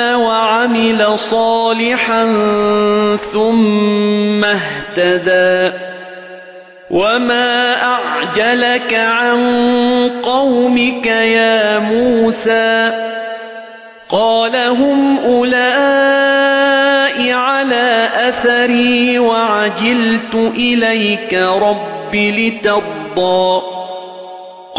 وَعَمِلَ صَالِحًا ثُمَّ اهْتَدَىٰ. وَمَا أَعْجَلَكَ عَن قَوْمِكَ يَا مُوسَىٰ؟ قَالَ هُمْ أُولَاءِ عَلَىٰ أَثَرِي وَعَجِلْتُ إِلَيْكَ رَبِّ لِتَرْضَىٰ.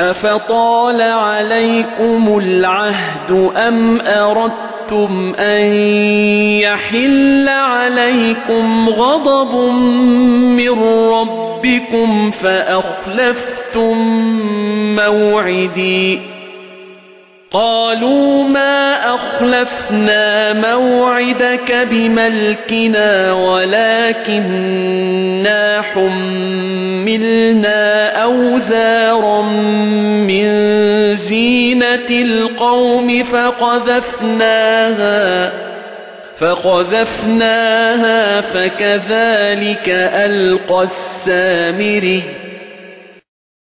أَفَطَالَ عَلَيْكُمُ الْعَهْدُ أَمْ أَرَدتُّمْ أَن يَحِلَّ عَلَيْكُمْ غَضَبٌ مِّن رَّبِّكُمْ فَأَخْلَفْتُم مَّوْعِدِي؟ قَالُوا مَا أَخْلَفْنَا مَوْعِدَكَ بِمَلْكِنَا وَلَٰكِنَّا حُمِّلْنَا أَوْزَارًا الْقَوْمِ فَقَذَفْنَاهَا فَقَذَفْنَاهَا فَكَذَلِكَ أَلْقَى السَّامِرِيُّ.